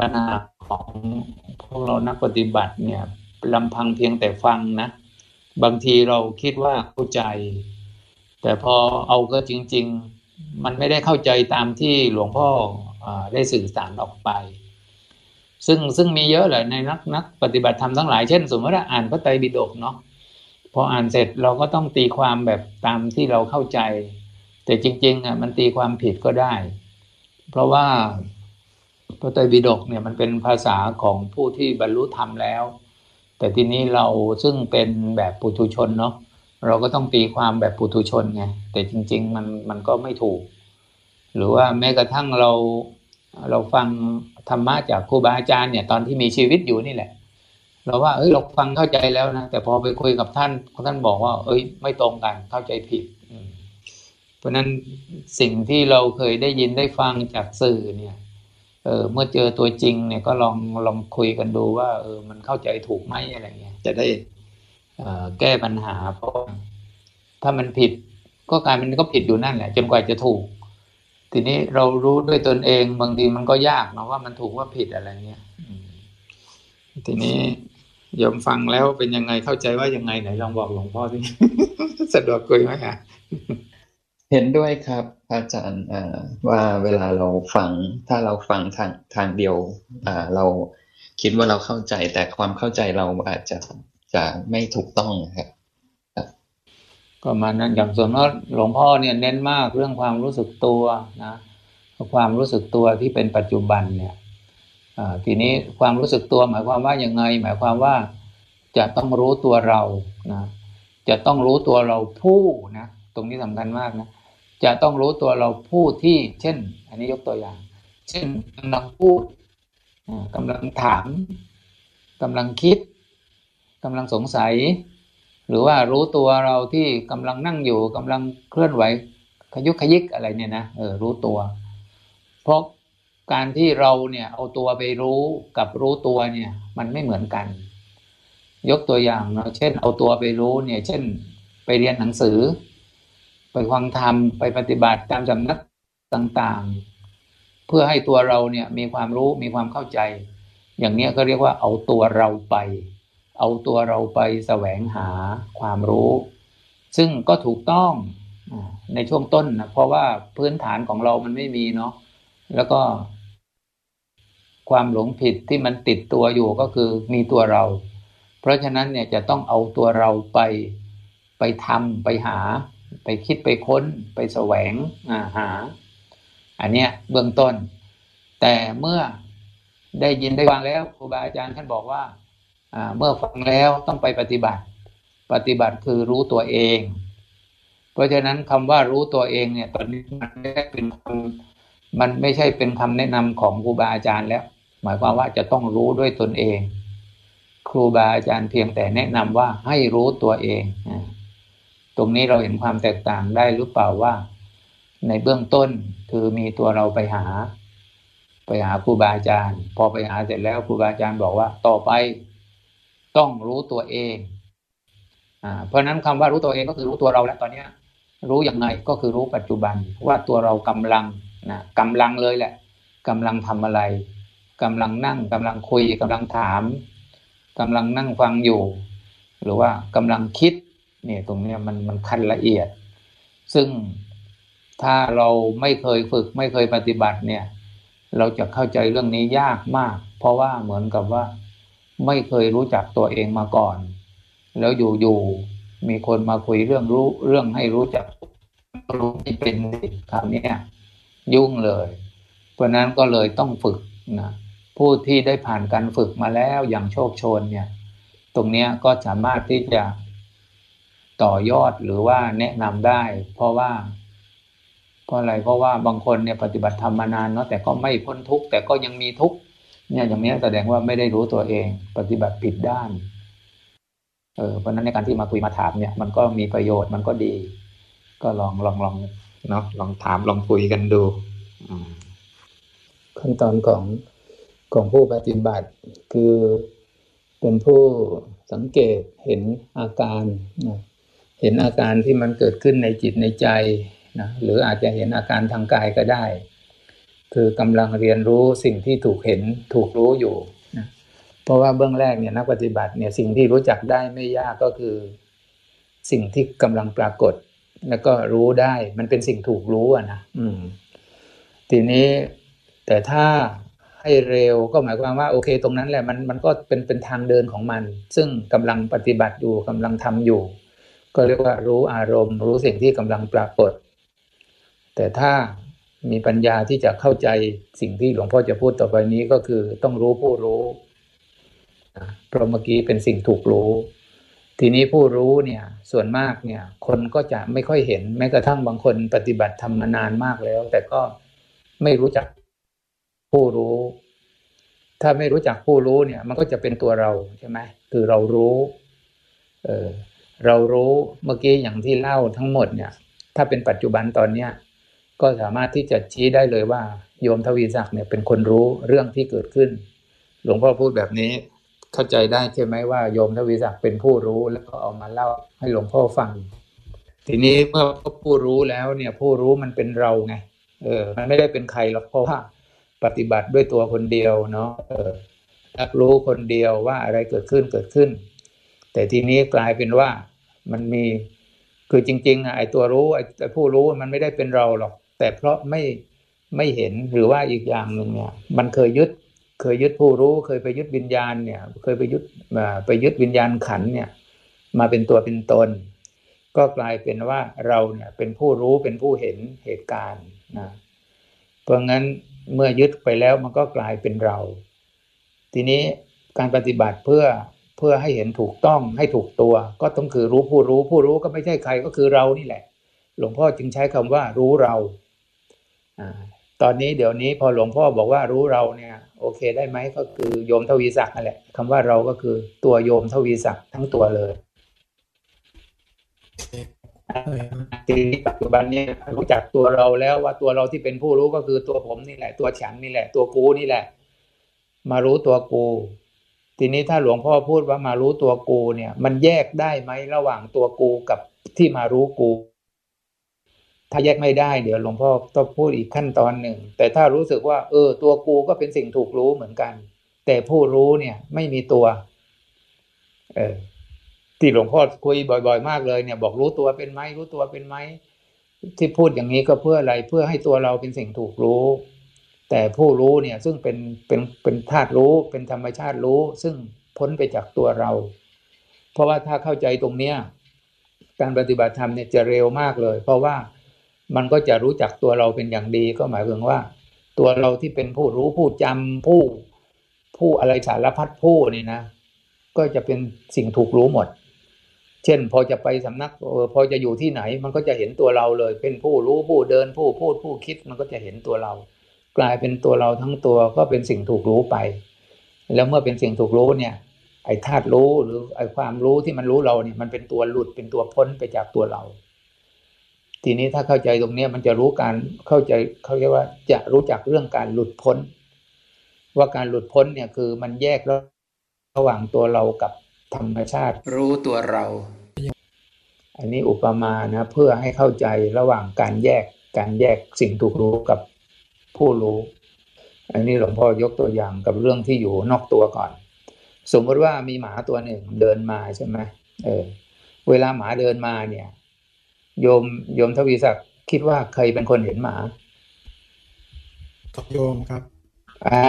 ปัญหาของพวกเรานักปฏิบัติเนี่ยลำพังเพียงแต่ฟังนะ บางทีเราคิดว่าเข้าใจ แต่พอเอาก็จริง ๆ มันไม่ได้เข้าใจตามที่หลวงพ่ออได้สื่อสารออกไป ซึ่งซึ่งมีเยอะเลยในนักนักปฏิบัติธรรมทั้งหลายเช่น สมมติว่าอ่านพระไตรปิฎกเนาะพออ่านเสร็จเราก็ต้องตีความแบบตามที่เราเข้าใจ แต่จริงๆอะมันตีความผิดก็ได้ เพราะว่า พระไตรปิฎกเนี่ยมันเป็นภาษาของผู้ที่บรรลุธรรมแล้ว แต่ทีนี้เราซึ่งเป็นแบบปุถุชนเนาะเราก็ต้องตีความแบบปุถุชนไงแต่จริง ๆ มันมันก็ไม่ถูก หรือว่าแม้กระทั่งเราเราฟังธรรมะจากครูบาอาจารย์เนี่ยตอนที่มีชีวิตอยู่นี่แหละ เราว่าเอ้ยเราฟังเข้าใจแล้วนะแต่พอไปคุยกับท่านท่านบอกว่า เอ้ย ไม่ตรงกันเข้าใจผิด เพราะนั้นสิ่งที่เราเคยได้ยินได้ฟังจากสื่อเนี่ย เออเมื่อเจอตัวจริงเนี่ยก็ลองลองคุยกันดูว่าเออมันเข้าใจถูกไหมอะไรเงี้ยจะได้แก้ปัญหาเพราะถ้ามันผิดก็กลายมันก็ผิดอยู่นั่นแหละ จนกว่าจะถูก ทีนี้เรารู้ด้วยตนเองบางทีมันก็ยากนะว่ามันถูกว่าผิดอะไรเงี้ยทีนี้ยมฟังแล้วเป็นยังไงเข้าใจว่ายังไงไหนลองบอกหลวงพ่อสิสะดวกคุยไหมคะ เห็นด้วยครับอาจารย์ว่าเวลาเราฟัง ถ้าเราฟังทางทางเดียวเราคิดว่าเราเข้าใจ แต่ความเข้าใจเราอาจจะจะไม่ถูกต้องครับก็มานั้นอย่างส่วนว่าหลวงพ่อเนี่ยเน้นมากเรื่องความรู้สึกตัวนะความรู้สึกตัวที่เป็นปัจจุบันเนี่ยทีนี้ความรู้สึกตัวหมายความว่ายังไง หมายความว่าจะต้องรู้ตัวเรานะจะต้องรู้ตัวเราผู้นะตรงนี้สำคัญมากนะ จะต้องรู้ตัวเราผู้ที่ เช่น อันนี้ยกตัวอย่าง เช่นกำลังพูดกำลังถามกำลังคิดกำลังสงสัย หรือว่ารู้ตัวเราที่กำลังนั่งอยู่กำลังเคลื่อนไหว ขยุกขยิกอะไรเนี่ยนะเออรู้ตัว เพราะการที่เราเนี่ยเอาตัวไปรู้กับรู้ตัวเนี่ยมันไม่เหมือนกัน ยกตัวอย่างเนาะเช่น เอาตัวไปรู้เนี่ย เช่น ไปเรียนหนังสือ ไปฟังธรรมไปปฏิบัติตามสำนักต่างๆ เพื่อให้ตัวเราเนี่ยมีความรู้มีความเข้าใจ อย่างนี้ก็เรียกว่าเอาตัวเราไป เอาตัวเราไปแสวงหาความรู้ ซึ่งก็ถูกต้องในช่วงต้นนะเพราะว่าพื้นฐานของเรามันไม่มีเนาะแล้วก็ ความหลงผิดที่มันติดตัวอยู่ก็คือมีตัวเรา เพราะฉะนั้นเนี่ยจะต้องเอาตัวเราไปไปทำไปหา ไปคิดไปค้นไปแสวงหา อันเนี้ยเบื้องต้น แต่เมื่อได้ยินได้ฟังแล้วครูบาอาจารย์ท่านบอกว่าเมื่อฟังแล้วต้องไปปฏิบัติ ปฏิบัติคือรู้ตัวเอง เพราะฉะนั้นคำว่ารู้ตัวเองเนี่ย ตอนนี้มันไม่ได้เป็นมันไม่ใช่เป็นคำแนะนำของครูบาอาจารย์แล้ว หมายความว่าจะต้องรู้ด้วยตนเอง ครูบาอาจารย์เพียงแต่แนะนำว่าให้รู้ตัวเอง ตรงนี้เราเห็นความแตกต่างได้หรือเปล่าว่า ในเบื้องต้นคือมีตัวเราไปหา ไปหาครูบาอาจารย์ พอไปหาเสร็จแล้วครูบาอาจารย์บอกว่า ต่อไปต้องรู้ตัวเองอ่าเพราะนั้นคำว่ารู้ตัวเองก็คือรู้ตัวเราแล้วตอนนี้รู้อย่างไรก็คือรู้ปัจจุบันว่าตัวเรากำลังนะกำลังเลยแหละกำลังทำอะไรกำลังนั่งกำลังคุยกำลังถามกำลังนั่งฟังอยู่ หรือว่ากำลังคิด เนี่ยตรงเนี้ยมันมันคันละเอียด ซึ่งถ้าเราไม่เคยฝึกไม่เคยปฏิบัติเนี่ย เราจะเข้าใจเรื่องนี้ยากมาก เพราะว่าเหมือนกับว่า ไม่เคยรู้จักตัวเองมาก่อน แล้วอยู่ๆมีคนมาคุยเรื่องรู้เรื่องให้รู้จักรู้ที่เป็นคำนี้ยุ่งเลย เพราะนั้นก็เลยต้องฝึกนะผู้ที่ได้ผ่านการฝึกมาแล้วอย่างโชคชนเนี่ย ตรงนี้ก็สามารถที่จะ ต่อยอดหรือว่าแนะนำได้ เพราะว่าเพราะอะไรเพราะว่าบางคนเนี่ยปฏิบัติธรรมมานานเนาะแต่ก็ไม่พ้นทุกข์แต่ก็ยังมีทุกข์เนี่ยอย่างนี้แสดงว่าไม่ได้รู้ตัวเอง ปฏิบัติผิดด้านเออเพราะนั้นในการที่มาคุยมาถามเนี่ยมันก็มีประโยชน์มันก็ดี ก็ลองลองลองเนาะลองถามลองคุยกันดูขั้นตอนของของผู้ปฏิบัติคือเป็นผู้สังเกตเห็นอาการนะ เห็นอาการที่มันเกิดขึ้นในจิตในใจนะหรืออาจจะเห็นอาการทางกายก็ได้ คือกำลังเรียนรู้สิ่งที่ถูกเห็นถูกรู้อยู่นะเพราะว่าเบื้องแรกเนี่ยนักปฏิบัติเนี่ยสิ่งที่รู้จักได้ไม่ยากก็คือ สิ่งที่กำลังปรากฏ แล้วก็รู้ได้ มันเป็นสิ่งถูกรู้อะนะอืม ทีนี้แต่ถ้าให้เร็วก็หมายความว่าโอเคตรงนั้นแหละมันมันก็เป็นเป็นทางเดินของมัน ซึ่งกำลังปฏิบัติอยู่กำลังทำอยู่ ก็เรียกว่ารู้อารมณ์ รู้สิ่งที่กำลังปรากฏ แต่ถ้ามีปัญญาที่จะเข้าใจสิ่งที่หลวงพ่อจะพูดต่อไปนี้ก็คือต้องรู้ผู้รู้เพราะเมื่อกี้เป็นสิ่งถูกรู้ ทีนี้ผู้รู้เนี่ย ส่วนมากเนี่ย คนก็จะไม่ค่อยเห็น แม้กระทั่งบางคนปฏิบัติทำมานานมากแล้ว แต่ก็ไม่รู้จักผู้รู้ ถ้าไม่รู้จักผู้รู้เนี่ย มันก็จะเป็นตัวเราใช่ไหมคือเรารู้ เออ เรารู้เมื่อกี้อย่างที่เล่าทั้งหมดเนี่ย ถ้าเป็นปัจจุบันตอนเนี้ยก็สามารถที่จะชี้ได้เลยว่า โยมทวีศักดิ์เนี่ยเป็นคนรู้เรื่องที่เกิดขึ้น หลวงพ่อพูดแบบนี้เข้าใจได้ใช่ไหมว่าโยมทวีศักดิ์เป็นผู้รู้แล้วก็เอามาเล่าให้หลวงพ่อฟัง ทีนี้เมื่อผู้รู้แล้วเนี่ยผู้รู้มันเป็นเราไงเออ มันไม่ได้เป็นใครหรอกเพราะว่าปฏิบัติด้วยตัวคนเดียวเนาะเออรับรู้คนเดียวว่าอะไรเกิดขึ้นเกิดขึ้น แต่ทีนี้กลายเป็นว่า มันมี คือจริงๆอะไอ้ตัวรู้ไอ้ผู้รู้มันไม่ได้เป็นเราหรอก แต่เพราะไม่ไม่เห็นหรือว่าอีกอย่างหนึ่งเนี่ย มันเคยยึด เคยยึดผู้รู้ เคยไปยึดวิญญาณเนี่ย เคยไปยึดไปยึดวิญญาณขันเนี่ย มาเป็นตัวเป็นตน ก็กลายเป็นว่าเราเนี่ยเป็นผู้รู้เป็นผู้เห็นเหตุการณ์นะเพราะงั้นเมื่อยึดไปแล้วมันก็กลายเป็นเรา ทีนี้การปฏิบัติเพื่อ เพื่อให้เห็นถูกต้องให้ถูกตัว ก็ต้องคือรู้ผู้รู้ผู้รู้ก็ไม่ใช่ใครก็คือเรานี่แหละ หลวงพ่อจึงใช้คำว่ารู้เราอตอนนี้เดี๋ยวนี้พอหลวงพ่อบอกว่ารู้เราเนี่ยโอเคได้ไหมก็คือโยมทวีศักดิ์นั่นแหละคำว่าเราก็คือตัวโยมทวีศักดิ์ทั้งตัวเลยทีนี้ปัจจุบันนี้รู้จักตัวเราแล้วว่าตัวเราที่เป็นผู้รู้ก็คือตัวผมนี่แหละ ตัวฉันนี่แหละ ตัวกูนี่แหละ มารู้ตัวกู ทีนี้ถ้าหลวงพ่อพูดว่ามารู้ตัวกูเนี่ย มันแยกได้ไหมระหว่างตัวกูกับที่มารู้กู ถ้าแยกไม่ได้ เดี๋ยวหลวงพ่อต้องพูดอีกขั้นตอนหนึ่ง แต่ถ้ารู้สึกว่า เออ ตัวกูก็เป็นสิ่งถูกรู้เหมือนกัน แต่ผู้รู้เนี่ย ไม่มีตัว เออที่หลวงพ่อคุยบ่อย ๆ มากเลยเนี่ย บอกรู้ตัวเป็นไหมรู้ตัวเป็นไหมที่พูดอย่างนี้ก็เพื่ออะไรเพื่อให้ตัวเราเป็นสิ่งถูกรู้ แต่ผู้รู้เนี่ยซึ่งเป็นเป็นเป็นธาตุรู้เป็นธรรมชาติรู้ ซึ่งพ้นไปจากตัวเรา เพราะว่าถ้าเข้าใจตรงเนี้ยการปฏิบัติธรรมเนี่ยจะเร็วมากเลย เพราะว่ามันก็จะรู้จักตัวเราเป็นอย่างดีก็หมายถึงว่า ตัวเราที่เป็นผู้รู้ผู้จำผู้ผู้อะไรสารพัดผู้นี่นะ ก็จะเป็นสิ่งถูกรู้หมด เช่น พอจะไปสำนักพอจะอยู่ที่ไหน มันก็จะเห็นตัวเราเลย เป็นผู้รู้ผู้เดินผู้พูดผู้คิดมันก็จะเห็นตัวเรา กลายเป็นตัวเราทั้งตัวก็เป็นสิ่งถูกรู้ไป แล้วเมื่อเป็นสิ่งถูกรู้เนี่ย ไอ้ธาตุรู้หรือไอ้ความรู้ที่มันรู้เราเนี่ย มันเป็นตัวหลุดเป็นตัวพ้นไปจากตัวเรา ทีนี้ถ้าเข้าใจตรงนี้มันจะรู้การเข้าใจเขาเรียกว่าจะรู้จักเรื่องการหลุดพ้น ว่าการหลุดพ้นเนี่ยคือมันแยกระหว่างตัวเรากับธรรมชาติ รู้ตัวเรา อันนี้อุปมานะเพื่อให้เข้าใจระหว่างการแยกการแยกสิ่งถูกรู้กับ ผู้รู้ อันนี้หลวงพ่อยกตัวอย่างกับเรื่องที่อยู่นอกตัวก่อน สมมติว่ามีหมาตัวหนึ่งเดินมาใช่ไหมเออ เวลาหมาเดินมาเนี่ย โยมโยมทวีศักดิ์คิดว่าใครเป็นคนเห็นหมาโยมครับ อ่า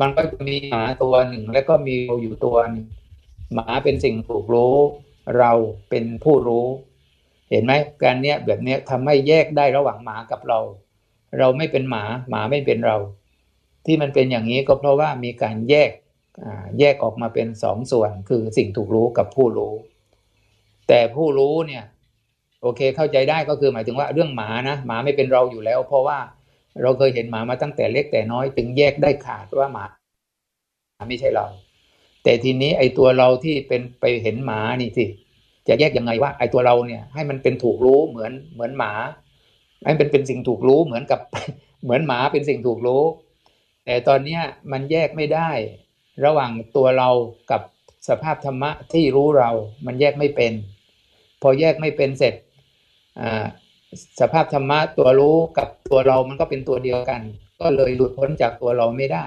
มันก็จะมีหมาตัวหนึ่ง แล้วก็มีเราอยู่ตัวหนึงหมาเป็นสิ่งถูกรู้ เราเป็นผู้รู้ เห็นไหมการเนี้ยแบบเนี้ยทำให้แยกได้ระหว่างหมากับเรา เราไม่เป็นหมาหมาไม่เป็นเรา ที่มันเป็นอย่างนี้ก็เพราะว่ามีการแยกแยกออกมาเป็นสองส่วนคือสิ่งถูกรู้กับผู้รู้ แต่ผู้รู้เนี่ย โอเคเข้าใจได้ก็คือหมายถึงว่าเรื่องหมานะหมาไม่เป็นเราอยู่แล้ว เพราะว่าเราเคยเห็นหมามาตั้งแต่เล็กแต่น้อยจึงแยกได้ขาดว่าหมาไม่ใช่เรา แต่ทีนี้ไอ้ตัวเราที่เป็นไปเห็นหมานี่สิจะแยกยังไงว่าไอ้ตัวเราเนี่ยให้มันเป็นถูกรู้เหมือนเหมือนหมา ให้มันเป็นสิ่งถูกรู้เหมือนกับเหมือนหมาเป็นสิ่งถูกรู้ แต่ตอนเนี้ยมันแยกไม่ได้ ระหว่างตัวเรากับสภาพธรรมะที่รู้เรา มันแยกไม่เป็น พอแยกไม่เป็นเสร็จอ่าสภาพธรรมะตัวรู้กับตัวเรามันก็เป็นตัวเดียวกัน ก็เลยหลุดพ้นจากตัวเราไม่ได้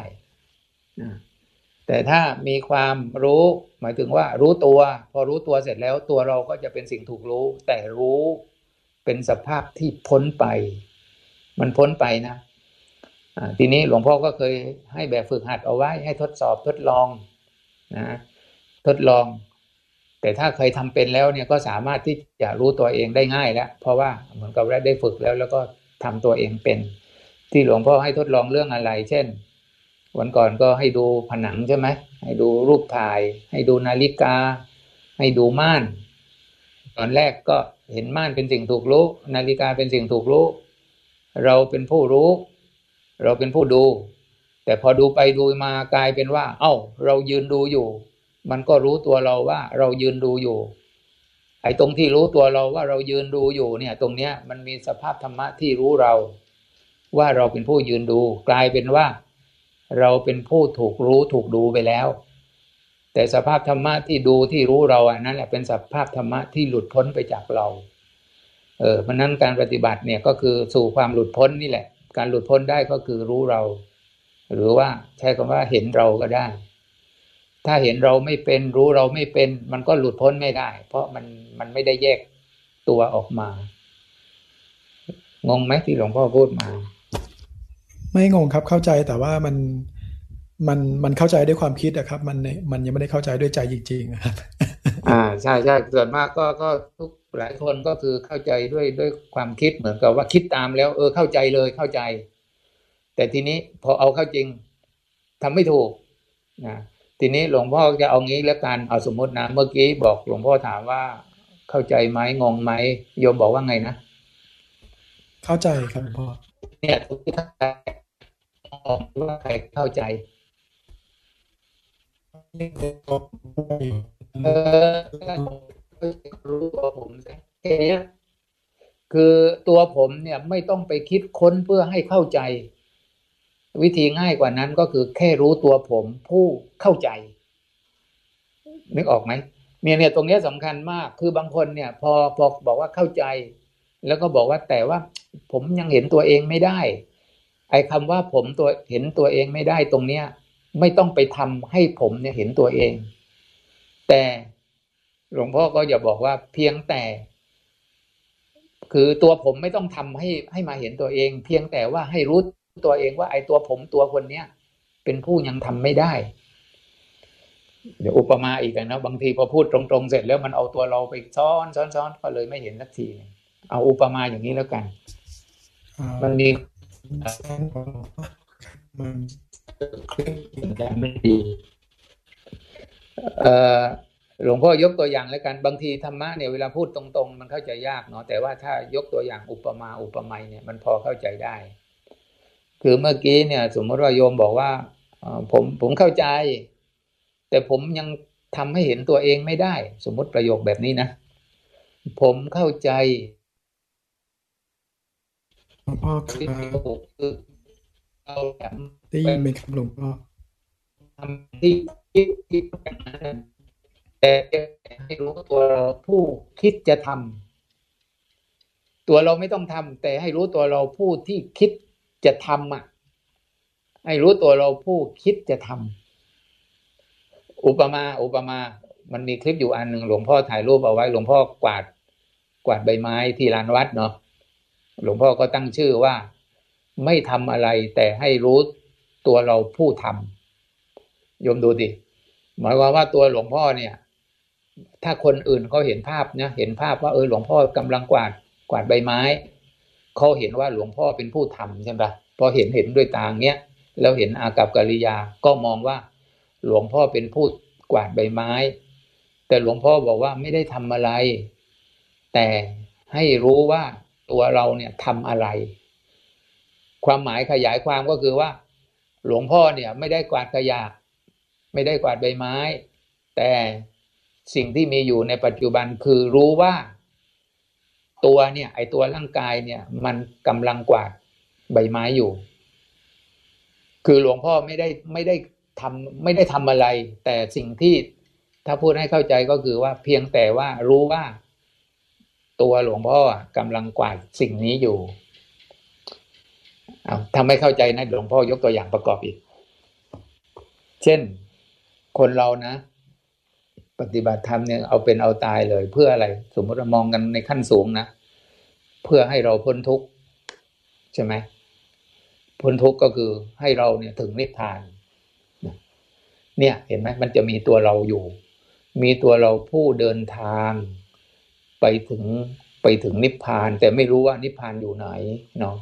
นะแต่ถ้ามีความรู้หมายถึงว่ารู้ตัว พอรู้ตัวเสร็จแล้วตัวเราก็จะเป็นสิ่งถูกรู้ แต่รู้ เป็นสภาพที่พ้นไป มันพ้นไปนะทีนี้หลวงพ่อก็เคยให้แบบฝึกหัดเอาไว้ให้ทดสอบทดลองนะทดลอง แต่ถ้าเคยทำเป็นแล้วเนี่ยก็สามารถที่จะรู้ตัวเองได้ง่ายแล้ว เพราะว่าเหมือนกับได้ฝึกแล้ว แล้วก็ทำตัวเองเป็น ที่หลวงพ่อให้ทดลองเรื่องอะไร เช่น วันก่อนก็ให้ดูผนังใช่ไหมให้ดูรูปถ่าย ให้ดูนาฬิกา ให้ดูม่าน ตอนแรกก็เห็นม่านเป็นสิ่งถูกรู้ นาฬิกาเป็นสิ่งถูกรู้ เราเป็นผู้รู้ เราเป็นผู้ดู แต่พอดูไปดูมากลายเป็นว่า เอ้า เรายืนดูอยู่ มันก็รู้ตัวเราว่าเรายืนดูอยู่ ไอ้ตรงที่รู้ตัวเราว่าเรายืนดูอยู่เนี่ย ตรงเนี้ยมันมีสภาพธรรมะที่รู้เรา ว่าเราเป็นผู้ยืนดู กลายเป็นว่า เราเป็นผู้ถูกรู้ถูกดูไปแล้ว แต่สภาพธรรมะที่ดูที่รู้เราอันนั้นแหละเป็นสภาพธรรมะที่หลุดพ้นไปจากเรา เออเพราะนั้นการปฏิบัติเนี่ยก็คือสู่ความหลุดพ้นนี่แหละ การหลุดพ้นได้ก็คือรู้เรา หรือว่าใช้คำว่าเห็นเราก็ได้ ถ้าเห็นเราไม่เป็นรู้เราไม่เป็น มันก็หลุดพ้นไม่ได้ เพราะมันมันไม่ได้แยกตัวออกมางงไหมที่หลวงพ่อพูดมา ไม่งงครับเข้าใจแต่ว่ามัน มันมันเข้าใจด้วยความคิดอะครับ มันมันยังไม่ได้เข้าใจด้วยใจจริงๆครับ อ่าใช่ใช่ส่วนมากก็ก็ทุกหลายคนก็คือเข้าใจด้วยด้วยความคิดเหมือนกับว่าคิดตามแล้ว เออเข้าใจเลยเข้าใจ แต่ทีนี้พอเอาเข้าจริงทำไม่ถูกนะทีนี้หลวงพ่อจะเอางี้แล้วกันเอาสมมตินะเมื่อกี้บอกหลวงพ่อถามว่าเข้าใจไหมงงไหมโยมบอกว่าไงนะเข้าใจครับหลวงพ่อเนี่ยทุกท่านว่าใครเข้าใจ เออรู้ตัวผมแค่นี้คือตัวผมเนี่ยไม่ต้องไปคิดค้นเพื่อให้เข้าใจ วิธีง่ายกว่านั้นก็คือแค่รู้ตัวผมผู้เข้าใจ นึกออกไหมเนี่ยเนี่ยตรงนี้สำคัญมาก คือบางคนเนี่ย พอพอบอกว่าเข้าใจ แล้วก็บอกว่าแต่ว่าผมยังเห็นตัวเองไม่ได้ ไอ้คำว่าผมตัวเห็นตัวเองไม่ได้ตรงเนี้ย ไม่ต้องไปทำให้ผมเนี่ยเห็นตัวเอง แต่หลวงพ่อก็อย่าบอกว่าเพียงแต่ คือตัวผมไม่ต้องทำให้ให้มาเห็นตัวเอง เพียงแต่ว่าให้รู้ตัวเองว่าไอ้ตัวผมตัวคนเนี้ยเป็นผู้ยังทำไม่ได้ เดี๋ยวอุปมาอีกนะบางทีพอพูดตรงๆเสร็จแล้วมันเอาตัวเราไปซ้อนซ้อนซ้อนก็เลยไม่เห็นสักทีเอาอุปมาอย่างนี้แล้วกัน มันมีมัน คลิปอย่างไม่ดีเอ่อหลวงพ่อยกตัวอย่างแล้วกันบางทีธรรมะเนี่ยเวลาพูดตรงๆ มันเข้าใจยากเนาะแต่ว่าถ้ายกตัวอย่างอุปมาอุปไมยเนี่ยมันพอเข้าใจได้ คือเมื่อกี้เนี่ย สมมติว่าโยมบอกว่าผมผมเข้าใจ แต่ผมยังทำให้เห็นตัวเองไม่ได้ สมมติประโยคแบบนี้นะ ผมเข้าใจหลวงพ่อครับ ได้ยินไหมครับหลวงพ่อทำที่คิดคิดแต่ให้รู้ตัวเราผู้คิดจะทำตัวเราไม่ต้องทำแต่ให้รู้ตัวเราผู้ที่คิดจะทำอะ ให้รู้ตัวเราผู้คิดจะทำอุปมาอุปมา มันมีคลิปอยู่อันหนึ่งหลวงพ่อถ่ายรูปเอาไว้ หลวงพ่อกวาด กวาดใบไม้ที่ลานวัดเนาะหลวงพ่อก็ตั้งชื่อว่า ไม่ทำอะไรแต่ให้รู้ตัวเราผู้ทำโยมดูดิหมายความว่าตัวหลวงพ่อเนี่ย ถ้าคนอื่นเขาเห็นภาพเนี่ยเห็นภาพว่าเออหลวงพ่อกำลังกวาดกวาดใบไม้เขาเห็นว่าหลวงพ่อเป็นผู้ทำใช่ไหมพอเห็นเห็นด้วยตาเนี้ยแล้วเห็นอากับกิริยาก็มองว่า หลวงพ่อเป็นผู้กวาดใบไม้ แต่หลวงพ่อบอกว่าไม่ได้ทำอะไร แต่ให้รู้ว่าตัวเราเนี่ยทำอะไร ความหมายขยายความก็คือว่า หลวงพ่อเนี่ยไม่ได้กวาดขยะ ไม่ได้กวาดใบไม้ แต่สิ่งที่มีอยู่ในปัจจุบันคือรู้ว่า ตัวเนี่ย ไอตัวร่างกายเนี่ย มันกำลังกวาดใบไม้อยู่ คือหลวงพ่อไม่ได้ไม่ได้ทำไม่ได้ทำอะไร แต่สิ่งที่ถ้าพูดให้เข้าใจก็คือว่าเพียงแต่ว่ารู้ว่า ตัวหลวงพ่อกำลังกวาดสิ่งนี้อยู่ เอาทำไม่เข้าใจนะหลวงพ่อยกตัวอย่างประกอบอีก เช่นคนเรานะ ปฏิบัติธรรมเนี่ยเอาเป็นเอาตายเลย เพื่ออะไร สมมติเรามองกันในขั้นสูงนะ เพื่อให้เราพ้นทุกข์ใช่ไหมพ้นทุกข์ก็คือให้เราเนี่ยถึงนิพพาน เนี่ยเห็นไหมมันจะมีตัวเราอยู่ มีตัวเราผู้เดินทาง ไปถึงไปถึงนิพพาน แต่ไม่รู้ว่านิพพานอยู่ไหนเนาะ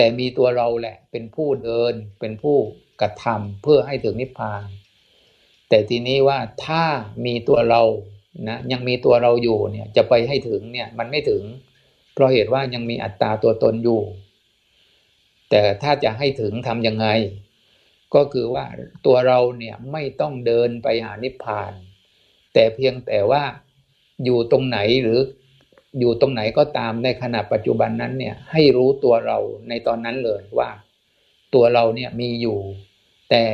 แต่มีตัวเราแหละ เป็นผู้เดิน เป็นผู้กระทำเพื่อให้ถึงนิพพาน แต่ทีนี้ว่าถ้ามีตัวเรานะยังมีตัวเราอยู่เนี่ยจะไปให้ถึงเนี่ยมันไม่ถึง เพราะเหตุว่ายังมีอัตตาตัวตนอยู่ แต่ถ้าจะให้ถึงทำยังไง ก็คือว่าตัวเราเนี่ยไม่ต้องเดินไปหานิพพาน แต่เพียงแต่ว่าอยู่ตรงไหนหรือ อยู่ตรงไหนก็ตามในขณะปัจจุบันนั้นเนี่ยให้รู้ตัวเราในตอนนั้นเลยว่า ตัวเราเนี่ยมีอยู่ แต่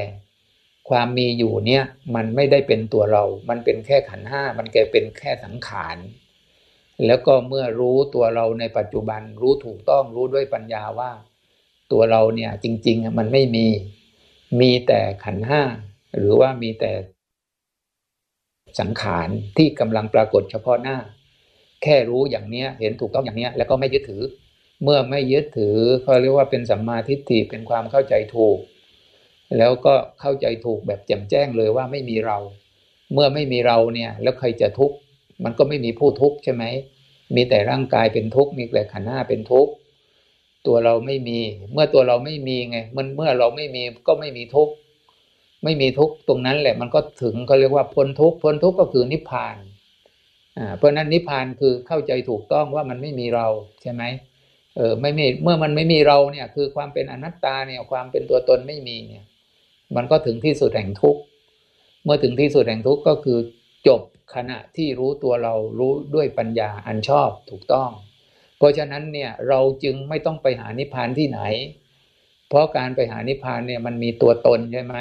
ความมีอยู่เนี่ยมันไม่ได้เป็นตัวเรา มันเป็นแค่ขันห้ามันแค่เป็นแค่สังขารแล้วก็เมื่อรู้ตัวเราในปัจจุบันรู้ถูกต้องรู้ด้วยปัญญาว่า ตัวเราเนี่ยจริง ๆ มันไม่มี มีแต่ขันห้าหรือว่ามีแต่สังขารที่กำลังปรากฏเฉพาะหน้า แค่รู้อย่างเนี้ยเห็นถูกต้องอย่างเนี้ยแล้วก็ไม่ยึดถือ เมื่อไม่ยึดถือเขาเรียกว่าเป็นสัมมาทิฏฐิเป็นความเข้าใจถูก แล้วก็เข้าใจถูกแบบแจ่มแจ้งเลยว่าไม่มีเรา เมื่อไม่มีเราเนี่ยแล้วใครจะทุกข์มันก็ไม่มีผู้ทุกข์ใช่ไหมมีแต่ร่างกายเป็นทุกข์มีแต่ขันธ์ห้าเป็นทุกข์ตัวเราไม่มี เมื่อตัวเราไม่มีไงมันเมื่อเราไม่มีก็ไม่มีทุกข์ไม่มีทุกข์ตรงนั้นแหละมันก็ถึงเขาเรียกว่าพ้นทุกข์พ้นทุกข์ก็คือนิพพาน เพราะนั้นนิพพานคือเข้าใจถูกต้องว่ามันไม่มีเราใช่ไหมเออไม่มีเมื่อมันไม่มีเราเนี่ยคือความเป็นอนัตตาเนี่ยความเป็นตัวตนไม่มีเนี่ย มันก็ถึงที่สุดแห่งทุกข์เมื่อถึงที่สุดแห่งทุกข์ก็คือจบขณะที่รู้ตัวเรารู้ด้วยปัญญาอันชอบถูกต้อง เพราะฉะนั้นเนี่ยเราจึงไม่ต้องไปหานิพพานที่ไหน เพราะการไปหานิพพานเนี่ยมันมีตัวตนใช่ไหม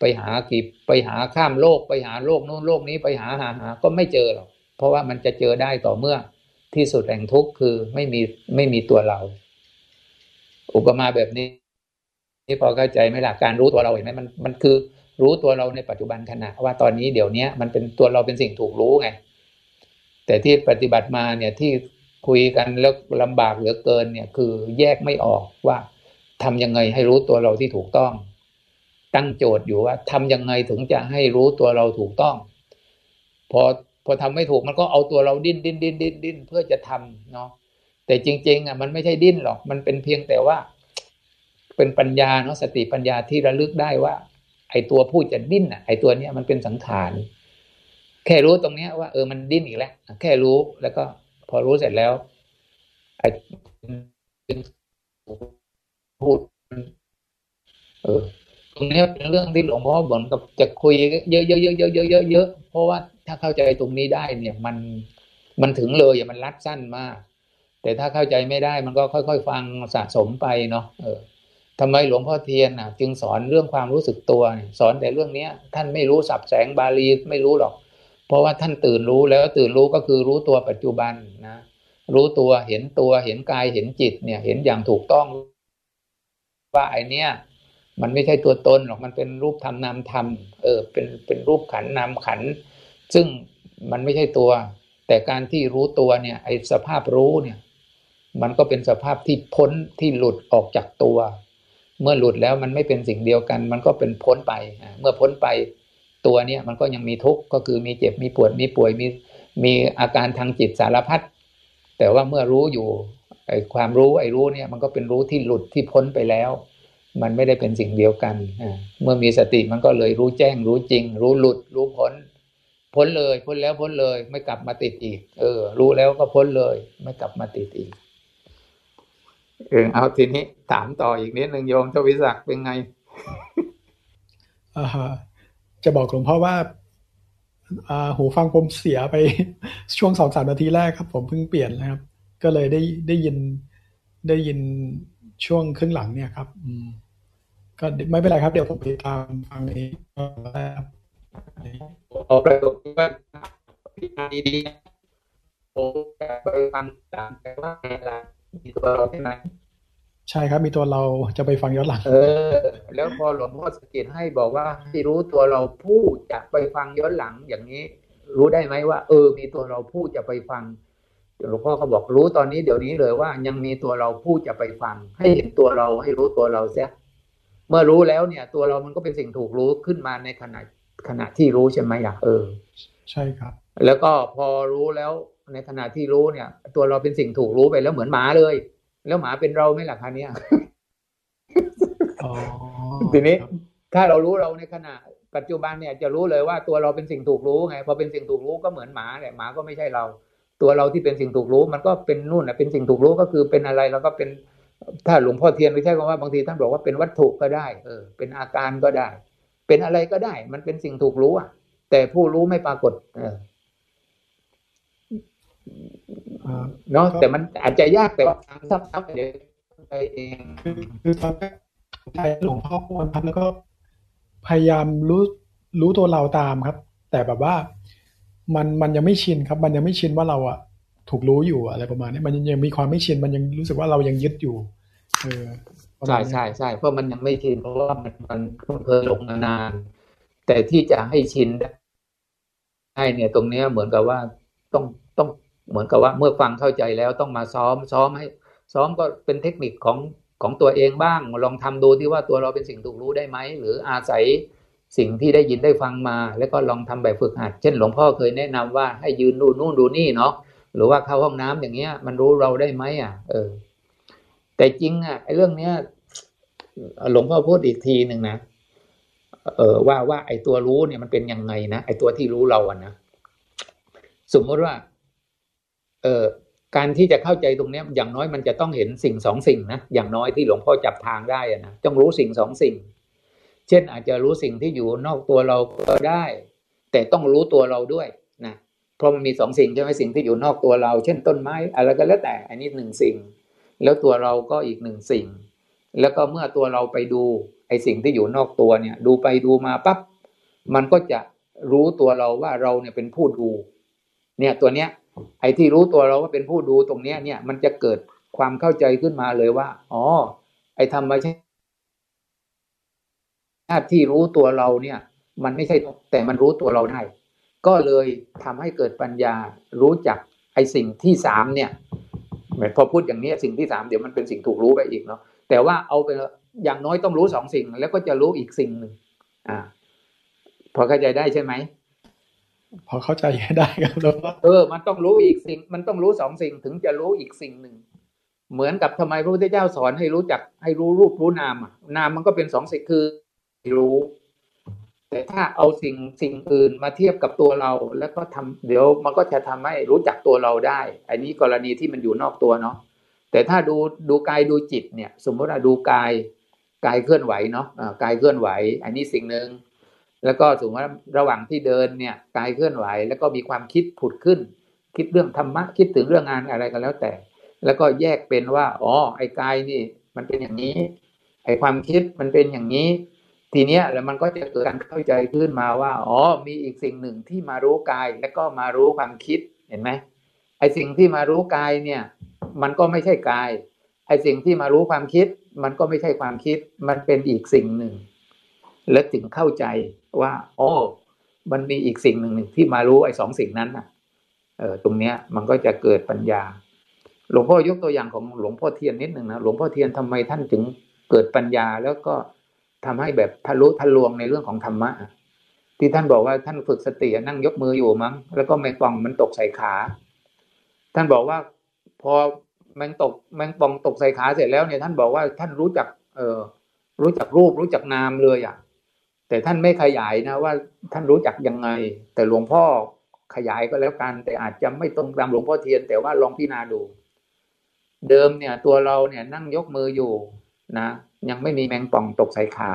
ไปหากีบไปหาข้ามโลก ไปหาโลกนู้นโลกนี้ไปหาหาหาก็ไม่เจอหรอก เพราะว่ามันจะเจอได้ต่อเมื่อที่สุดแห่งทุกข์คือไม่มีไม่มีตัวเรา อุปมาแบบนี้ นี่พอเข้าใจไหมล่ะการรู้ตัวเราเห็นไหมมันมันคือ รู้ตัวเราในปัจจุบันขณะว่าตอนนี้เดี๋ยวนี้มันเป็นตัวเราเป็นสิ่งถูกรู้ไง แต่ที่ปฏิบัติมาเนี่ยที่คุยกันแล้วลำบากเหลือเกินเนี่ยคือแยกไม่ออกว่าทำยังไงให้รู้ตัวเราที่ถูกต้อง ตั้งโจทย์อยู่ว่าทำยังไงถึงจะให้รู้ตัวเราถูกต้อง พอ พอทำไม่ถูกมันก็เอาตัวเราดิ้นดิ้นดิ้นดิ้นดิ้นเพื่อจะทำเนาะแต่จริง ๆ อะ มันไม่ใช่ดิ้นหรอก มันเป็นเพียงแต่ว่า เป็นปัญญาเนาะสติปัญญาที่ระลึกได้ว่า ไอ้ตัวพูดจะดิ้นอะไอ้ตัวเนี้ยมันเป็นสังขารแค่รู้ตรงเนี้ยว่าเออมันดิ้นอีกแล้วแค่รู้แล้วก็ พอรู้เสร็จแล้วไอ้พูดเออ รงนี้เป็นเรื่องที่หลวงพ่อบอกกับจะคุยเยอะๆเยอะๆเยอะๆเยอะๆเพราะว่าถ้าเข้าใจตรงนี้ได้เนี่ยมันมันถึงเลยอย่ามันรัดสั้นมาก แต่ถ้าเข้าใจไม่ได้มันก็ค่อย ๆ ฟังสะสมไปเนาะเออทำไมหลวงพ่อเทียนอะ จึงสอนเรื่องความรู้สึกตัว สอนแต่เรื่องเนี้ย ท่านไม่รู้สับแสงบาลีไม่รู้หรอก เพราะว่าท่านตื่นรู้แล้วตื่นรู้ก็คือรู้ตัวปัจจุบันนะรู้ตัวเห็นตัวเห็นกายเห็นจิตเนี่ย เห็นอย่างถูกต้องว่าไอเนี้ย มันไม่ใช่ตัวตนหรอกมันเป็นรูปธรรมนามธรรมเออเป็นเป็นรูปขันนามขัน ซึ่งมันไม่ใช่ตัว แต่การที่รู้ตัวเนี่ยไอสภาพรู้เนี่ย มันก็เป็นสภาพที่พ้นที่หลุดออกจากตัว เมื่อหลุดแล้วมันไม่เป็นสิ่งเดียวกัน มันก็เป็นพ้นไป เมื่อพ้นไปตัวเนี่ยมันก็ยังมีทุกข์ก็คือมีเจ็บมีปวดมีป่วยมีมีอาการทางจิตสารพัดแต่ว่าเมื่อรู้อยู่ไอความรู้ไอรู้เนี่ยมันก็เป็นรู้ที่หลุดที่พ้นไปแล้ว มันไม่ได้เป็นสิ่งเดียวกัน เมื่อมีสติมันก็เลยรู้แจ้ง รู้จริง รู้หลุด รู้พ้น พ้นเลย พ้นแล้วพ้นเลย ไม่กลับมาติดอีก เออ รู้แล้วก็พ้นเลย ไม่กลับมาติดอีก เออเอาทีนี้ถามต่ออีกนิดหนึ่งโยมเจ้าวิศักเป็นไงอ่าจะบอกหลวงพ่อว่าหูฟังผมเสียไปช่วงสองสามนาทีแรกครับ ผมเพิ่งเปลี่ยนนะครับ ก็เลยได้ได้ยินได้ยิน ช่วงครึ่งหลังเนี่ยครับอืมก็ไม่เป็นไรครับ เดี๋ยวผมไปตามฟังเองครับออกประโยชน์ว่าพิจารณาดีๆผมจะไปฟังตามแต่ว่าอะไรมีตัวเราใช่ไหมใช่ครับ มีตัวเราจะไปฟังย้อนหลัง เออ แล้วพอหลวงพ่อสะกิดให้บอกว่าให้รู้ตัวเราพูดจะไปฟังย้อนหลังอย่างนี้ รู้ได้ไหมว่า เออ มีตัวเราพูดจะไปฟัง หลวงพ่อก็บอกรู้ตอนนี้เดี๋ยวนี้เลยว่ายังมีตัวเราพูดจะไปฟัง ให้เห็นตัวเราให้รู้ตัวเราเสียเมื่อรู้แล้วเนี่ย ตัวเรามันก็เป็นสิ่งถูกรู้ขึ้นมาในขณะขณะที่รู้ใช่ไหมล่ะเออ ใช่ครับ แล้วก็พอรู้แล้วในขณะที่รู้เนี่ย ตัวเราเป็นสิ่งถูกรู้ไปแล้วเหมือนหมาเลย แล้วหมาเป็นเราไหมล่ะคะเนี่ยอ๋อทีนี้ครับถ้าเรารู้เราในขณะ ปัจจุบันเนี่ยจะรู้เลยว่าตัวเราเป็นสิ่งถูกรู้ไงพอเป็นสิ่งถูกรู้ก็เหมือนหมาแหละหมาก็ไม่ใช่เรา ตัวเราที่เป็นสิ่งถูกรู้ มันก็เป็นนู่นนะเป็นสิ่งถูกรู้ก็คือเป็นอะไรแล้วก็เป็นถ้าหลวงพ่อเทียนไม่ใช่คำว่าบางทีท่านบอกว่าเป็นวัตถุก็ได้เออเป็นอาการก็ได้ เป็นอะไรก็ได้ มันเป็นสิ่งถูกรู้อะ แต่ผู้รู้ไม่ปรากฏ เอออ่าเนาะก็แต่มันอาจจะยากแต่ว่าทำซ้ำๆเดี๋ยวไปเองคือคือตอนแรกใจหลวงพ่อพูดครับแล้วก็พยายามรู้รู้ตัวเราตามครับ แต่แบบว่า มันมันยังไม่ชินครับ มันยังไม่ชินว่าเราอะถูกรู้อยู่อะไรประมาณนี้มันยังยังมีความไม่ชินมันยังรู้สึกว่าเรายังยึดอยู่เออใช่ใช่ใช่เพราะมันยังไม่ชินเพราะว่ามันมันมันเคยหลงมานานแต่ที่จะให้ชินได้เนี่ยตรงเนี้ยเหมือนกับว่าต้องต้องเหมือนกับว่าเมื่อฟังเข้าใจแล้วต้องมาซ้อมซ้อมให้ ซ้อมก็เป็นเทคนิคของของตัวเองบ้าง ลองทำดูที่ว่าตัวเราเป็นสิ่งถูกรู้ได้ไหมหรืออาศัย สิ่งที่ได้ยินได้ฟังมา แล้วก็ลองทำแบบฝึกหัด เช่นหลวงพ่อเคยแนะนำว่าให้ยืนดูนู่นดูนี่เนาะหรือว่าเข้าห้องน้ำอย่างเงี้ย มันรู้เราได้ไหมอะ เออ แต่จริงอะไอ้เรื่องเนี้ยหลวงพ่อพูดอีกทีหนึ่งนะเออว่าว่า ไอ้ตัวรู้เนี่ยมันเป็นยังไงนะไอ้ตัวที่รู้เราอะนะสมมติว่า เออการที่จะเข้าใจตรงเนี้ยอย่างน้อยมันจะต้องเห็นสิ่งสองสิ่งนะอย่างน้อยที่หลวงพ่อจับทางได้อะนะต้องรู้สิ่งสองสิ่ง เช่นอาจจะรู้สิ่งที่อยู่นอกตัวเราก็ได้ แต่ต้องรู้ตัวเราด้วยนะเพราะมันมีสองสิ่งใช่ไหมสิ่งที่อยู่นอกตัวเรา เช่นต้นไม้อะไรก็แล้วแต่อันนี้หนึ่งสิ่ง แล้วตัวเราก็อีกหนึ่งสิ่ง แล้วก็เมื่อตัวเราไปดูไอ้สิ่งที่อยู่นอกตัวเนี่ย ดูไปดูมาปั๊บมันก็จะรู้ตัวเราว่าเราเนี่ยเป็นผู้ดู เนี่ยตัวเนี้ย ไอ้ที่รู้ตัวเราว่าเป็นผู้ดูตรงเนี้ยเนี่ยมันจะเกิดความเข้าใจขึ้นมาเลยว่า อ๋อ ไอ้ธรรมชาติ ที่รู้ตัวเราเนี่ย มันไม่ใช่แต่มันรู้ตัวเราได้ ก็เลยทำให้เกิดปัญญารู้จักไอ้สิ่งที่สามเนี่ยเหมือนพอพูดอย่างนี้สิ่งที่สามเดี๋ยวมันเป็นสิ่งถูกรู้ไปอีกเนาะแต่ว่าเอาไปอย่างน้อยต้องรู้สองสิ่ง แล้วก็จะรู้อีกสิ่งหนึ่งอ่า พอเข้าใจได้ใช่ไหมพอเข้าใจได้ครับแล้วก็เออ มันต้องรู้อีกสิ่ง มันต้องรู้สองสิ่งถึงจะรู้อีกสิ่งหนึ่ง เหมือนกับทำไมพระพุทธเจ้าสอนให้รู้จักให้รู้รูปรู้นามอะนามมันก็เป็นสองสิ่งคือ รู้ แต่ถ้าเอาสิ่งสิ่งอื่นมาเทียบกับตัวเรา แล้วก็ทำเดี๋ยวมันก็จะทำให้รู้จักตัวเราได้ อันนี้กรณีที่มันอยู่นอกตัวเนาะแต่ถ้าดูดูกายดูจิตเนี่ย สมมติว่าดูกายกายเคลื่อนไหวเนาะอ่ากายเคลื่อนไหว อันนี้สิ่งหนึ่งแล้วก็สมมติว่าระหว่างที่เดินเนี่ยกายเคลื่อนไหว แล้วก็มีความคิดผุดขึ้น คิดเรื่องธรรมะคิดถึงเรื่องงานอะไรก็แล้วแต่ แล้วก็แยกเป็นว่า อ๋อไอ้กายนี่ มันเป็นอย่างนี้ไอ้ความคิดมันเป็นอย่างนี้ ทีเนี้ยแล้วมันก็จะเกิดการเข้าใจขึ้นมาว่าอ๋อมีอีกสิ่งหนึ่งที่มารู้กายแล้วก็มารู้ความคิดเห็นไหมไอ้สิ่งที่มารู้กายเนี่ย มันก็ไม่ใช่กาย ไอ้สิ่งที่มารู้ความคิด มันก็ไม่ใช่ความคิด มันเป็นอีกสิ่งหนึ่ง และถึงเข้าใจว่าโอ้มันมีอีกสิ่งหนึ่งที่มารู้ไอ้สองสิ่งนั้นน่ะ เออตรงเนี้ยมันก็จะเกิดปัญญา หลวงพ่อยกตัวอย่างของหลวงพ่อเทียนนิดหนึ่งนะหลวงพ่อเทียนทำไมท่านถึงเกิดปัญญาแล้วก็ ทำให้แบบทะลุทะลวงในเรื่องของธรรมะอะที่ท่านบอกว่าท่านฝึกสตินั่งยกมืออยู่มั้ง แล้วก็แมงป่องมันตกใส่ขา ท่านบอกว่าพอแมงตกแมงป่องตกใส่ขาเสร็จแล้วเนี่ยท่านบอกว่าท่านรู้จัก เออรู้จักรูปรู้จักนามเลยอะ แต่ท่านไม่ขยายนะว่าท่านรู้จักยังไง แต่หลวงพ่อขยายก็แล้วกัน แต่อาจจะไม่ตรงตามหลวงพ่อเทียน แต่ว่าลองพิจารณาดู เดิมเนี่ย ตัวเราเนี่ยนั่งยกมืออยู่นะ ยังไม่มีแมงป่องตกใส่ขา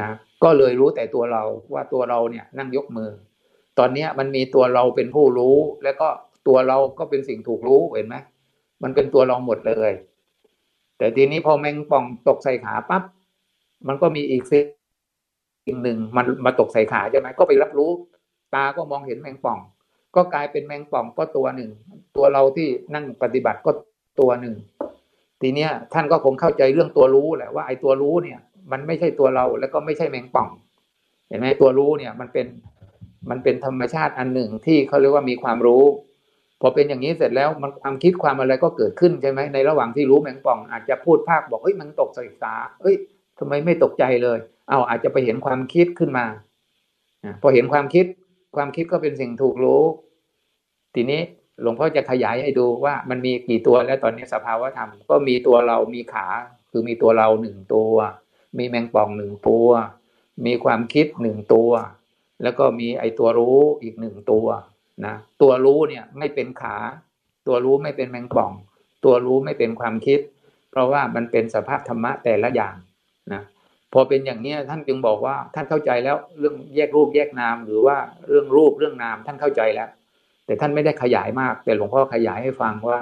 นะก็เลยรู้แต่ตัวเราว่าตัวเราเนี่ยนั่งยกมือ ตอนนี้มันมีตัวเราเป็นผู้รู้ แล้วก็ตัวเราก็เป็นสิ่งถูกรู้เห็นไหมมันเป็นตัวเราหมดเลย แต่ทีนี้พอแมงป่องตกใส่ขาปั๊บมันก็มีอีกสิ่งหนึ่งมันมาตกใส่ขาใช่ไหมก็ไปรับรู้ ตาก็มองเห็นแมงป่อง ก็กลายเป็นแมงป่องก็ตัวหนึ่ง ตัวเราที่นั่งปฏิบัติก็ตัวหนึ่ง ทีเนี้ยท่านก็คงเข้าใจเรื่องตัวรู้แหละว่าไอ้ตัวรู้เนี่ย มันไม่ใช่ตัวเราแล้วก็ไม่ใช่แมงป่อง เห็นไหมตัวรู้เนี่ยมันเป็นมันเป็นธรรมชาติอันหนึ่งที่เขาเรียกว่ามีความรู้พอเป็นอย่างนี้เสร็จแล้วมันความคิดความอะไรก็เกิดขึ้นใช่ไหมในระหว่างที่รู้แมงป่อง อาจจะพูดภาคบอกเฮ้ยมันตกใส่ตาเอ้ยทำไมไม่ตกใจเลย เอาอาจจะไปเห็นความคิดขึ้นมาพอเห็นความคิด ความคิดก็เป็นสิ่งถูกรู้ ทีนี้ หลวงพ่อจะขยายให้ดูว่ามันมีกี่ตัวแล้วตอนนี้สภาวะธรรมก็มีตัวเรามีขา คือมีตัวเราหนึ่งตัว มีแมงป่องหนึ่งตัว มีความคิดหนึ่งตัว แล้วก็มีไอตัวรู้อีกหนึ่งตัวนะตัวรู้เนี่ยไม่เป็นขา ตัวรู้ไม่เป็นแมงป่อง ตัวรู้ไม่เป็นความคิด เพราะว่ามันเป็นสภาพธรรมะแต่ละอย่างนะพอเป็นอย่างนี้ท่านจึงบอกว่าท่านเข้าใจแล้วเรื่องแยกรูปแยกนามหรือว่าเรื่องรูปเรื่องนามท่านเข้าใจแล้ว แต่ท่านไม่ได้ขยายมาก แต่หลวงพ่อขยายให้ฟังว่า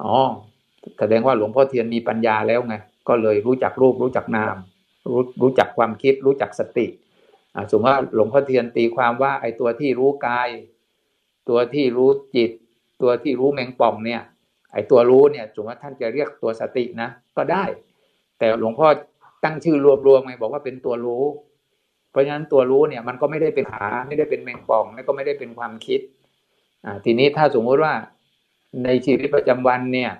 อ๋อแสดงว่าหลวงพ่อเทียนมีปัญญาแล้วไงก็เลยรู้จักรูปรู้จักนาม รู้รู้จักความคิด รู้จักสติสมมติว่าหลวงพ่อเทียนตีความว่าไอ้ตัวที่รู้กาย ตัวที่รู้จิต ตัวที่รู้แมงป่องเนี่ย ไอ้ตัวรู้เนี่ยสมมติว่าท่านจะเรียกตัวสตินะก็ได้ แต่หลวงพ่อตั้งชื่อรวมๆไงบอกว่าเป็นตัวรู้ เพราะฉะนั้นตัวรู้เนี่ยมันก็ไม่ได้เป็นขาไม่ได้เป็นแมงป่อง แล้วก็ไม่ได้เป็นความคิด ทีนี้ถ้าสมมติว่าในชีวิตประจำวันเนี่ย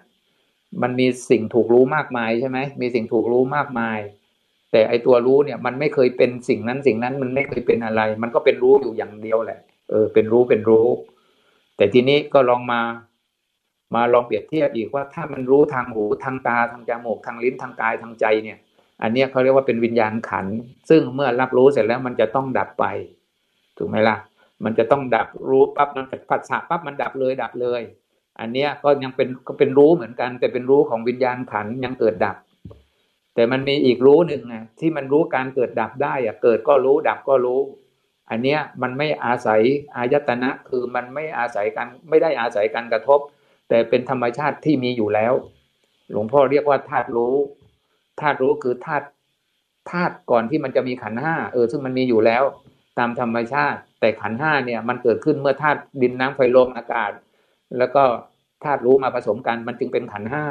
มันมีสิ่งถูกรู้มากมายใช่ไหมมีสิ่งถูกรู้มากมาย แต่ไอตัวรู้เนี่ย มันไม่เคยเป็นสิ่งนั้นสิ่งนั้นมันไม่เคยเป็นอะไร มันก็เป็นรู้อยู่อย่างเดียวแหละ เออ เป็นรู้เป็นรู้ แต่ทีนี้ก็ลองมามาลองเปรียบเทียบอีกว่าถ้ามันรู้ทางหูทางตาทางจมูกทางลิ้นทางกายทางใจเนี่ย อันนี้เขาเรียกว่าเป็นวิญญาณขัน ซึ่งเมื่อรับรู้เสร็จแล้วมันจะต้องดับไป ถูกไหมล่ะ มันจะต้องดับรู้ปั๊บมันผัสสะปั๊บมันดับเลยดับเลย อันเนี้ยก็ยังเป็นก็เป็นรู้เหมือนกัน แต่เป็นรู้ของวิญญาณขันยังเกิดดับ แต่มันมีอีกรู้หนึ่งไงที่มันรู้การเกิดดับได้อะเกิดก็รู้ดับก็รู้ อันเนี้ยมันไม่อาศัยอายตนะคือมันไม่อาศัยการไม่ได้อาศัยการกระทบ แต่เป็นธรรมชาติที่มีอยู่แล้ว หลวงพ่อเรียกว่าธาตุรู้ธาตุรู้คือธาตุธาตุก่อนที่มันจะมีขันห้าเออซึ่งมันมีอยู่แล้ว ตามธรรมชาติ แต่ขันห้าเนี่ยมันเกิดขึ้นเมื่อธาตุดินน้ำไฟลมอากาศ แล้วก็ธาตุรู้มาผสมกันมันจึงเป็นขันห้า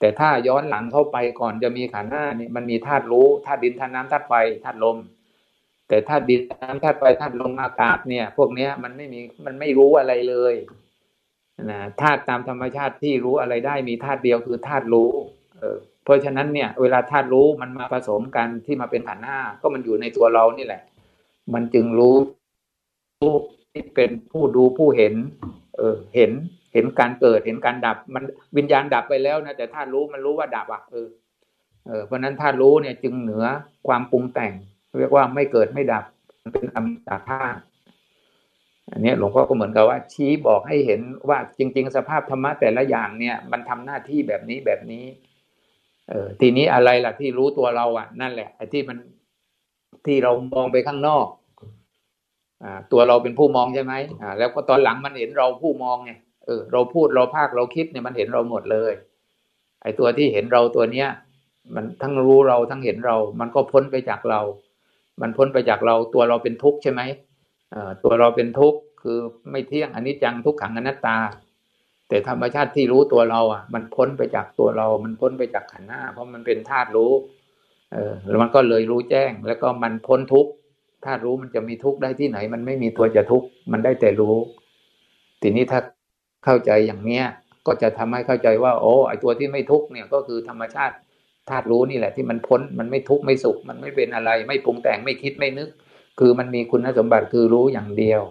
แต่ถ้าย้อนหลังเข้าไปก่อนจะมีขันห้าเนี่ยมันมีธาตุรู้ธาตุดินธาตุน้ำธาตุไฟธาตุลม แต่ธาตุดินน้ำธาตุไฟธาตุลมอากาศเนี่ย พวกเนี้ยมันไม่มีมันไม่รู้อะไรเลยนะธาตุตามธรรมชาติที่รู้อะไรได้มีธาตุเดียวคือธาตุรู้ เออเพราะฉะนั้นเนี่ย เวลาธาตุรู้มันมาผสมกันที่มาเป็นขันห้าก็มันอยู่ในตัวเรานี่แหละ มันจึงรู้ที่เป็นผู้ดูผู้เห็น เออเห็นเห็นการเกิดเห็นการดับ มันวิญญาณดับไปแล้วนะแต่ธารู้มันรู้ว่าดับอะเออเออเพราะนั้นธารู้เนี่ยจึงเหนือความปรุงแต่ง เรียกว่าไม่เกิดไม่ดับมันเป็นอมตะธาตุอันนี้หลวงพ่อก็เหมือนกับว่า ชี้บอกให้เห็นว่าจริง ๆ สภาพธรรมะแต่ละอย่างเนี่ย มันทำหน้าที่แบบนี้แบบนี้ เออทีนี้อะไรล่ะที่รู้ตัวเราอะ นั่นแหละไอ้ที่มัน ที่เรามองไปข้างนอกอตัวเราเป็นผู้มองใช่ไหมแล้วก็ตอนหลังมันเห็นเราผู้มองไงเออเราพูดเราภาคเราคิดเนี่ยมันเห็นเราหมดเลย ไอ้ตัวที่เห็นเราตัวเนี้ย มันทั้งรู้เราทั้งเห็นเรา มันก็พ้นไปจากเรา มันพ้นไปจากเราตัวเราเป็นทุกข์ใช่ไหมตัวเราเป็นทุกข์คือไม่เที่ยงอันนี้จังทุกขังอนัตตา แต่ธรรมชาติที่รู้ตัวเราอะ มันพ้นไปจากตัวเรา มันพ้นไปจากขันธ์หน้า เพราะมันเป็นธาตุรู้ เออแล้วมันก็เลยรู้แจ้ง แล้วก็มันพ้นทุกข์ถ้ารู้มันจะมีทุกข์ได้ที่ไหน มันไม่มีตัวจะทุกข์มันได้แต่รู้ ทีนี้ถ้าเข้าใจอย่างเนี้ย ก็จะทำให้เข้าใจว่า โอ้ไอตัวที่ไม่ทุกข์เนี่ยก็คือธรรมชาติธาตุรู้นี่แหละที่มันพ้นมันไม่ทุกข์ไม่สุข มันไม่เป็นอะไร ไม่ปรุงแต่งไม่คิดไม่นึก คือมันมีคุณสมบัติคือรู้อย่างเดียว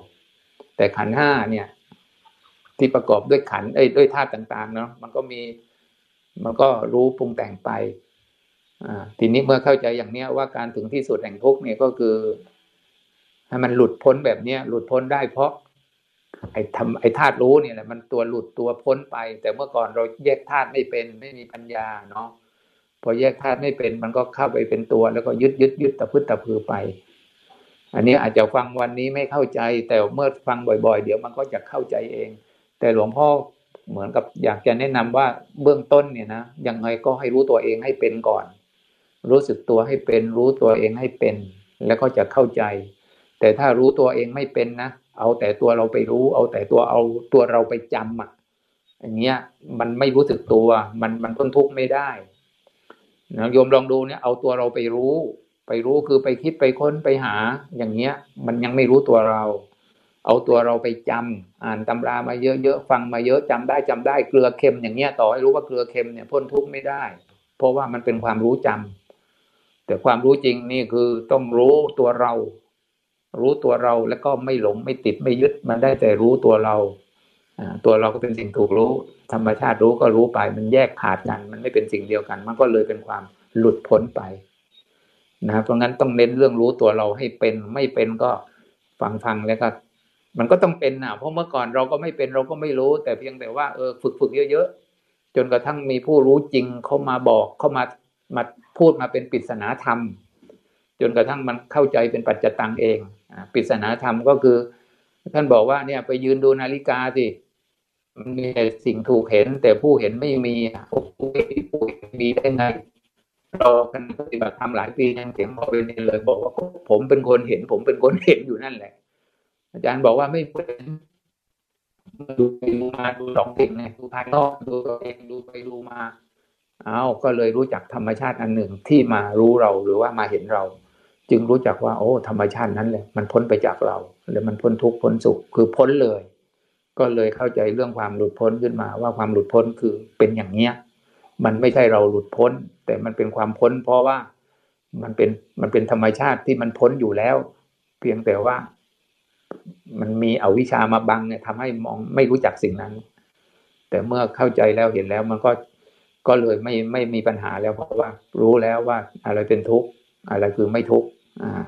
แต่ขันห้าเนี่ย ที่ประกอบด้วยขันเอ้ยด้วยธาตุต่าง ๆ เนาะมันก็มี มันก็รู้ปรุงแต่งไป ทีนี้เมื่อเข้าใจอย่างเนี้ยว่าการถึงที่สุดแห่งทุกเนี่ยก็คือให้มันหลุดพ้นแบบเนี้ย หลุดพ้นได้เพราะ ไอ้ทำไอ้ธาตุรู้เนี่ยแหละมันตัวหลุดตัวพ้นไป แต่เมื่อก่อนเราแยกธาตุไม่เป็นไม่มีปัญญาเนาะพอแยกธาตุไม่เป็นมันก็เข้าไปเป็นตัว แล้วก็ยึดยึดยึดตะพื้นตะพือไป อันนี้อาจจะฟังวันนี้ไม่เข้าใจ แต่เมื่อฟังบ่อย ๆ เดี๋ยวมันก็จะเข้าใจเอง แต่หลวงพ่อเหมือนกับอยากจะแนะนำว่าเบื้องต้นเนี่ยนะยังไงก็ให้รู้ตัวเองให้เป็นก่อน รู้สึกตัวให้เป็น รู้ตัวเองให้เป็น แล้วก็จะเข้าใจ แต่ถ้ารู้ตัวเองไม่เป็นนะเอาแต่ตัวเราไปรู้ เอาแต่ตัวเอาตัวเราไปจำอะอย่างเงี้ย มันไม่รู้สึกตัว มันมันพ้นทุกข์ไม่ได้นะโยมลองดูเนี่ย เอาตัวเราไปรู้ ไปรู้คือไปคิดไปค้นไปหา อย่างเงี้ย มันยังไม่รู้ตัวเรา เอาตัวเราไปจำอ่านตำรามาเยอะๆฟังมาเยอะจำได้จำได้เกลือเค็มอย่างเงี้ยต่อให้รู้ว่าเกลือเค็มเนี่ยพ้นทุกข์ไม่ได้ เพราะว่ามันเป็นความรู้จำ แต่ความรู้จริงนี่คือต้องรู้ตัวเรา รู้ตัวเราแล้วก็ไม่หลงไม่ติดไม่ยึดมันได้แต่รู้ตัวเราตัวเราก็เป็นสิ่งถูกรู้ ธรรมชาติรู้ก็รู้ไป มันแยกขาดกัน มันไม่เป็นสิ่งเดียวกัน มันก็เลยเป็นความหลุดพ้นไปนะเพราะงั้นต้องเน้นเรื่องรู้ตัวเราให้เป็น ไม่เป็นก็ฟังฟังแล้วก็มันก็ต้องเป็นนะเพราะเมื่อก่อนเราก็ไม่เป็นเราก็ไม่รู้ แต่เพียงแต่ว่าเออฝึกฝึกเยอะๆจนกระทั่งมีผู้รู้จริงเข้ามาบอกเข้ามา มาพูดมาเป็นปริศนาธรรม จนกระทั่งมันเข้าใจเป็นปัจจตังเองปริศนาธรรมก็คือ ท่านบอกว่าเนี่ยไปยืนดูนาฬิกาสิมันมีแต่สิ่งถูกเห็น แต่ผู้เห็นไม่มีผู้เห็นผู้เห็นมีได้ไงเรากันปฏิบัติธรรมหลายปียังเสียงพอเป็นเลย บอกว่าผมเป็นคนเห็น ผมเป็นคนเห็นอยู่นั่นแหละ อาจารย์บอกว่าไม่เป็นดูไปดูมาดูสองสิ่งเนี่ยดูภายนอกดูตัวเองดูไปดูมา อาก็เลยรู้จักธรรมชาติอันหนึ่งที่มารู้เราหรือว่ามาเห็นเรา จึงรู้จักว่า โอ้ ธรรมชาตินั้นเลยมันพ้นไปจากเราแล้วมันพ้นทุกข์พ้นสุขคือพ้นเลย ก็เลยเข้าใจเรื่องความหลุดพ้นขึ้นมาว่าความหลุดพ้นคือเป็นอย่างเนี้ยมันไม่ใช่เราหลุดพ้น แต่มันเป็นความพ้น เพราะว่ามันเป็นมันเป็นธรรมชาติที่มันพ้นอยู่แล้ว เพียงแต่ว่า มันมีอวิชชามาบังเนี่ยทำให้มองไม่รู้จักสิ่งนั้น แต่เมื่อเข้าใจแล้วเห็นแล้วมันก็ ก็เลยไม่ไม่มีปัญหาแล้วเพราะว่ารู้แล้วว่าอะไรเป็นทุกข์อะไรคือไม่ทุกข์อ่า